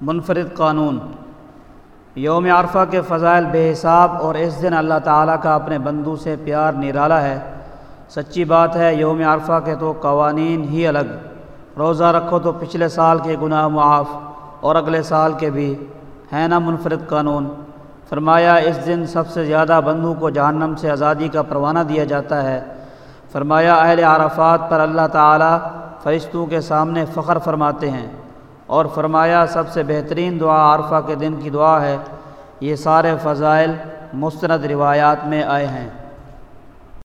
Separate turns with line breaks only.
منفرد قانون۔ یوم عرفہ کے فضائل بے حساب اور اس دن اللہ تعالیٰ کا اپنے بندو سے پیار نرالا ہے۔ سچی بات ہے، یوم عرفہ کے تو قوانین ہی الگ۔ روزہ رکھو تو پچھلے سال کے گناہ معاف اور اگلے سال کے بھی۔ ہے نا منفرد قانون؟ فرمایا، اس دن سب سے زیادہ بندو کو جہنم سے آزادی کا پروانہ دیا جاتا ہے۔ فرمایا، اہل عرفات پر اللہ تعالیٰ فرشتوں کے سامنے فخر فرماتے ہیں۔ اور فرمایا، سب سے بہترین دعا عرفہ کے دن کی دعا ہے، یہ سارے فضائل مستند روایات میں آئے ہیں۔